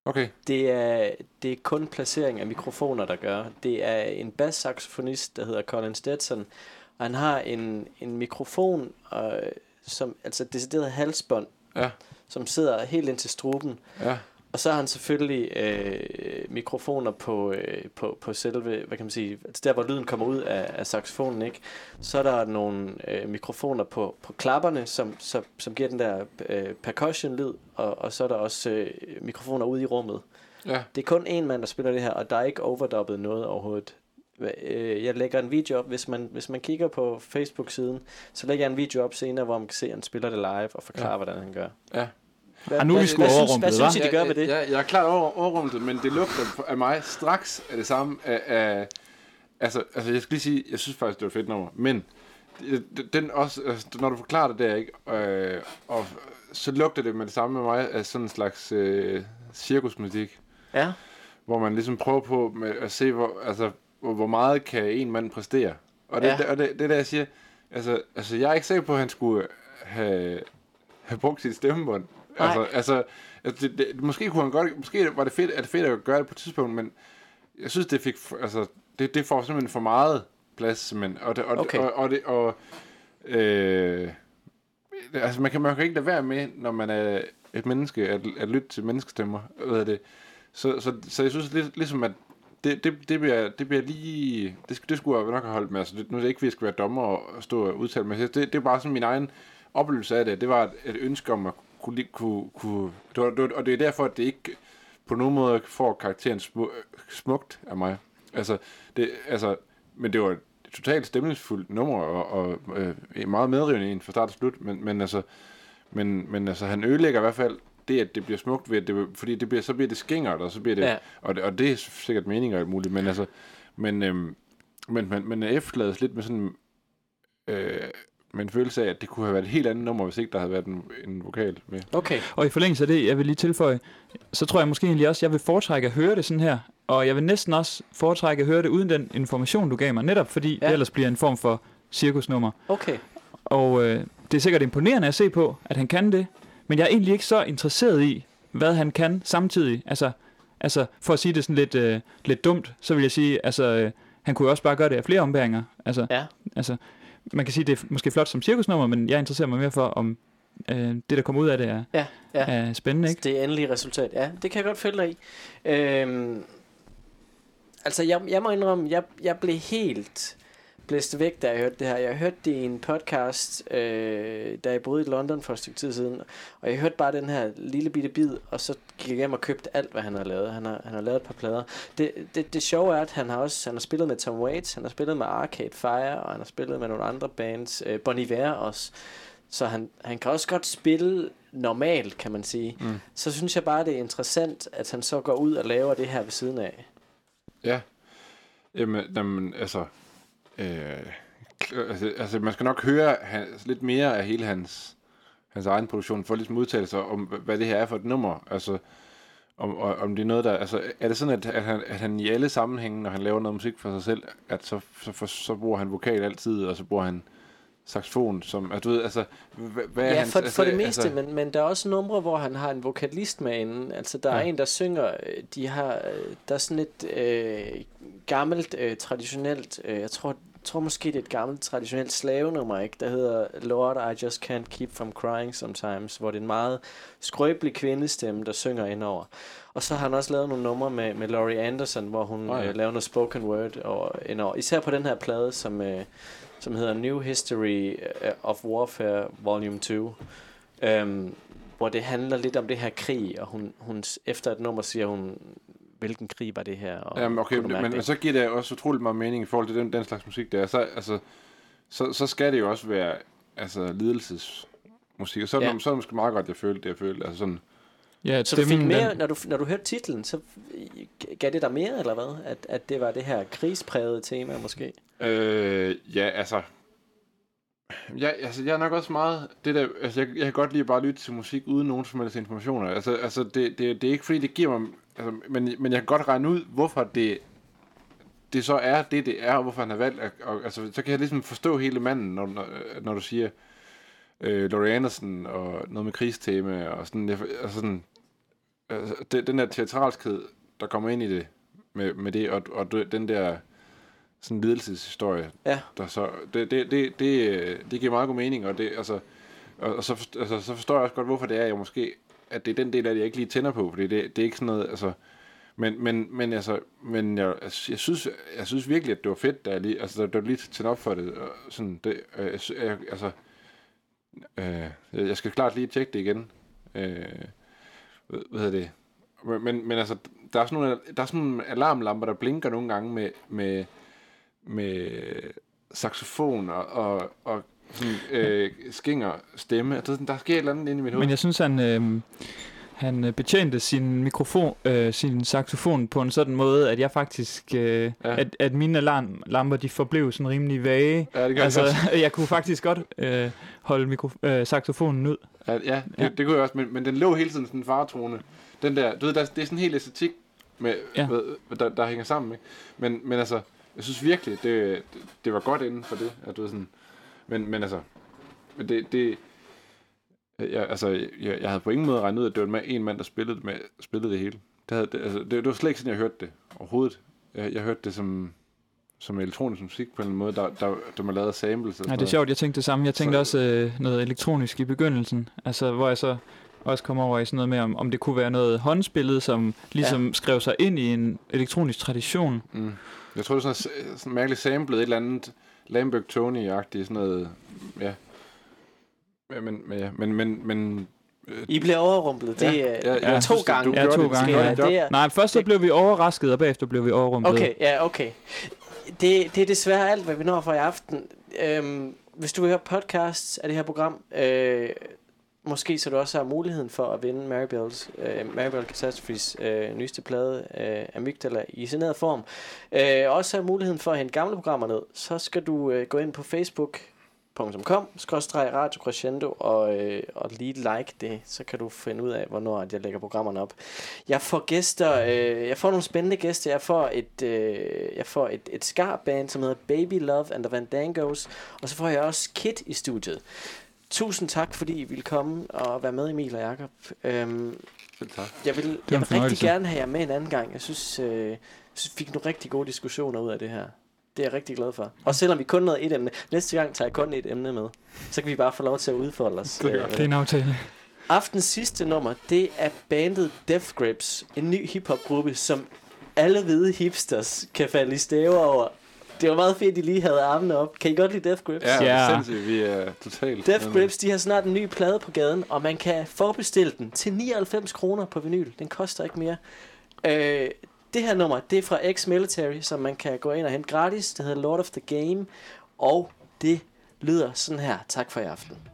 Okay. Det er, det er kun placering af mikrofoner, der gør. Det er en bass-saxofonist, der hedder Colin Stetson, og han har en, en mikrofon, øh, som, altså decideret halsbånd, Ja, som sidder helt ind til struben. ja, Og så har han selvfølgelig øh, mikrofoner på, øh, på, på selve, hvad kan man sige, altså der hvor lyden kommer ud af, af saxofonen, ikke? Så er der nogle øh, mikrofoner på, på klapperne, som, som, som giver den der øh, percussion-lyd, og, og så er der også øh, mikrofoner ude i rummet. ja. Det er kun én mand, der spiller det her, og der er ikke overdubbet noget overhovedet. Øh, Jeg lægger en video op, hvis man, hvis man kigger på Facebook-siden, så lægger jeg en video op senere, hvor man kan se, at han spiller det live og forklare, Ja. ja. hvordan han gør. Ja. Hvad, Ah, nu er vi sgu overrumplet, Hvad synes I, hva'? de gør ved det? Ja, jeg er klart over, overrumlet, men det lugter af mig straks af det samme. Af, af, altså, altså, jeg skal lige sige, jeg synes faktisk, det var et fedt nummer, men det- den også, altså, når du forklarer det der, ikke, øh, og så lugter det med det samme med mig af sådan en slags øh, cirkusmusik, Ja. hvor man ligesom prøver på med at se, hvor, altså, hvor, hvor meget kan en mand præstere. Og det, Ja. ja. og det, det der, jeg siger, altså, altså, jeg er ikke sikker på, at han skulle have, have brugt sit stemmebånd. Altså, altså, altså det, det, måske kunne han godt, måske var det fedt, at det fedt at gøre det på et tidspunkt, men jeg synes, det fik, altså, det, det får simpelthen for meget plads, simpelthen. Og det, og, Okay. og, og, det, og øh, altså, man kan, man kan ikke lade være med, når man er et menneske, at, at lytte til menneskestemmer. Er det? Så, så, så jeg synes lidt, ligesom, at det, det, det, bliver, det bliver lige... Det, det skulle jeg nok have holdt med. Altså, det, nu er det ikke, at vi skal være dommer og stå og udtale mig. Det, det er bare sådan min egen oplevelse af det. Det var et, et ønske om at kunne... kunne, kunne det var, det var, og det er derfor, at det ikke på nogen måde får karakteren smu, smukt af mig. Altså, det, altså, men det var et totalt stemningsfuldt nummer, og, og øh, meget medrivende en fra start til slut, men, men altså, men, men altså, han ødelægger i hvert fald det, at det bliver smukt ved, at det, fordi det bliver, så bliver det skingert, og så bliver det, Ja. og, det og det er sikkert mening og alt muligt, men altså, men, øhm, men, men, men efterlades lidt med sådan, øh, med en følelse af, at det kunne have været et helt andet nummer, hvis ikke der havde været en, en vokal med. Okay. Og i forlængelse af det, jeg vil lige tilføje, så tror jeg måske egentlig også, jeg vil foretrække at høre det sådan her. Og jeg vil næsten også foretrække at høre det uden den information, du gav mig. Netop fordi. Ja. det ellers bliver en form for cirkusnummer. Okay. Og øh, det er sikkert imponerende at se på, at han kan det. Men jeg er egentlig ikke så interesseret i, hvad han kan samtidig. Altså, altså for at sige det sådan lidt, øh, lidt dumt, så vil jeg sige, altså, øh, han kunne jo også bare gøre det af flere ombæringer. Altså, Ja. altså, man kan sige, det er måske flot som cirkusnummer, men jeg interesserer mig mere for, om øh, det, der kommer ud af det, er, Ja, ja. er spændende, ikke? Det endelige resultat. Ja, det kan jeg godt følge dig i. Øhm, altså, jeg, jeg må indrømme, jeg, jeg blev helt blæst væk, da jeg hørte det her. Jeg hørte det i en podcast, øh, da jeg boede i London for et stykke tid siden. Og jeg hørte bare den her lille bitte bid, og så gik jeg hjem og købte alt, hvad han har lavet. Han har, han har lavet et par plader. Det, det, det sjove er, at han har også han har spillet med Tom Waits, han har spillet med Arcade Fire, og han har spillet med nogle andre bands. Øh, Bon Iver også. Så han, han kan også godt spille normalt, kan man sige. Mm. Så synes jeg bare, det er interessant, at han så går ud og laver det her ved siden af. Ja. Jamen, jamen altså, øh, altså, altså, man skal nok høre hans, lidt mere af hele hans, hans egen produktion, for ligesom udtale sig om, hva- hvad det her er for et nummer. Altså, om, om det er noget, der... Altså, er det sådan, at, at, han, at han i alle sammenhænge, når han laver noget musik for sig selv, at så, så, så, så bruger han vokal altid, og så bruger han saxofon, som... Altså, du ved, altså, hvad, hvad er Ja, hans, for, altså, for det meste, Altså, men, men der er også numre, hvor han har en vokalist med inden. Altså, der ja. er en, der synger, øh, de har, øh, der er sådan et øh, gammelt, øh, traditionelt, øh, jeg tror, tror måske, det er et gammelt, traditionelt slavenummer, ikke? Der hedder Lord, I just can't keep from crying sometimes, hvor det er en meget skrøbelig kvindestemme, der synger indover. Og så har han også lavet nogle numre med, med Laurie Anderson, hvor hun Oh, ja. øh, laver noget spoken word og, indover. Især på den her plade, som, øh, som hedder New History øh, of Warfare Volume 2. Øhm, hvor det handler lidt om det her krig, og hun, hun efter et nummer siger hun, hvilken krig var det her? Og Jamen, okay, men, men, det? men så giver det også utroligt meget mening i forhold til den, den slags musik, der er. Så, altså, så, så skal det jo også være altså, lidelsesmusik. Og så, Ja. ja. så er det måske meget godt, jeg følte det, jeg følte. Altså sådan, Ja, Så du fik mere, den, når du, når du hørte titlen, så gav det dig mere, eller hvad? At, at det var det her krigsprægede tema, måske? øh, ja, altså... Jeg, altså, jeg er nok også meget... Det der, altså, jeg, jeg kan godt lide bare at lytte til musik uden nogen som helst informationer. Altså, altså det, det, det er ikke fordi, det giver mig... Altså, men, men jeg kan godt regne ud, hvorfor det, det så er det, det er, og hvorfor han har valgt. at- Og, altså, så kan jeg ligesom forstå hele manden, når, når, når du siger øh, Laurie Anderson og noget med krigstema og sådan. Jeg, altså sådan altså, det, den der teatralskhed, der kommer ind i det med, med det, og, og den der sådan lidelseshistorie, Ja. der så, det, det, det, det, øh, det giver meget god mening, og, det, altså, og, og så, altså, så forstår jeg også godt, hvorfor det er, jeg måske, at det er den del af det, jeg ikke lige tænder på, fordi det, det er ikke sådan noget, altså, men, men, men, altså, men jeg, jeg, synes, jeg synes virkelig, at det var fedt, da jeg lige, altså, da du lige tændte op for det, og sådan, det, øh, jeg, jeg, altså, øh, jeg skal klart lige tjekke det igen, øh, hvad, hvad hedder det, men, men, men altså, der er, sådan nogle, der er sådan nogle alarmlamper, der blinker nogle gange med, med, med saxofon og, og, og sådan, øh, skinger stemme. Der, der sker et eller andet inde i mit hoved. men jeg synes, han, øh, han øh, betjente sin mikrofon, øh, sin saxofon på en sådan måde, at jeg faktisk, øh, Ja. at, at mine alarmlamper, de forblev sådan rimelig vage. ja, det gør Altså, jeg jeg kunne faktisk godt øh, holde mikro- øh, saxofonen ud. Ja, ja, det, Ja. det kunne jeg også, men, men den lå hele tiden sådan en faretrone. Den der, du ved, der, det er sådan en helt æstetik, med, Ja. med, der, der hænger sammen. Ikke? Men, men altså, jeg synes virkelig, det, det, det var godt inden for det. At du ved, sådan, men, men altså, men det, det jeg, altså, jeg, jeg havde på ingen måde regnet ud, at det var med en mand, der spillede, med, spillede det hele. Det, havde, det, altså, det, det var slet ikke sådan, jeg hørte det overhovedet. Jeg, jeg hørte det som, som elektronisk musik på en måde, der, der, der var lavet af samples. og Ja, det er sjovt, jeg tænkte det samme. Jeg tænkte Så- også øh, noget elektronisk i begyndelsen, altså hvor jeg så også kom over i sådan noget med, om, om det kunne være noget håndspillet, som ligesom ja. skrev sig ind i en elektronisk tradition. Mm. Jeg tror, det er sådan, sådan mærkeligt samlet et eller andet Lambert Tony-agtigt, sådan noget, ja. Ja, men, men, men, men, men øh, I blev overrumplet. Det ja, er ja, ja, jeg to synes, gange. Ja, gjorde to det, gange, ja. det er, Nej, først så blev vi overrasket, og bagefter blev vi overrumplet. Okay, ja, okay. Det, det er desværre alt, hvad vi når for i aften. Øhm, hvis du vil høre podcasts af det her program, øh, måske så du også har muligheden for at vinde Maribel's, øh, Maribel Catastrophes øh, nyeste plade, øh, Amygdala, i isoleret form. Øh, også har muligheden for at hente gamle programmer ned. Så skal du øh, gå ind på Facebook, .com, skråstreg Radio Crescendo, og, øh, og lige like det, så kan du finde ud af, hvornår at jeg lægger programmerne op. Jeg får gæster, øh, jeg får nogle spændende gæster. Jeg får et, øh, jeg får et, et skarp-band, som hedder Baby Love and the Vandangos, og så får jeg også Kit i studiet. Tusind tak, fordi I ville komme og være med, Emil og Jacob. Øhm, tak. jeg vil, jeg vil rigtig gerne have jer med en anden gang. Jeg synes, øh, jeg synes, vi fik nogle rigtig gode diskussioner ud af det her. Det er jeg rigtig glad for. Og selvom vi kun nåede et emne. Næste gang tager jeg kun et emne med. Så kan vi bare få lov til at udfolde os. Det er øh. Det er en aftale. Aftens sidste nummer, det er bandet Death Grips. En ny hiphop-gruppe, som alle hvide hipsters kan falde i stave over. Det var meget fedt, at de lige havde armene op. Kan I godt lide Death Grips? Ja, ja. sindssygt. Vi er totalt... Death Grips, de har snart en ny plade på gaden, og man kan forbestille den til 99 kroner på vinyl. Den koster ikke mere. Øh, det her nummer, det er fra X-Military, som man kan gå ind og hente gratis. Det hedder Lord of the Game, og det lyder sådan her. Tak for i aften.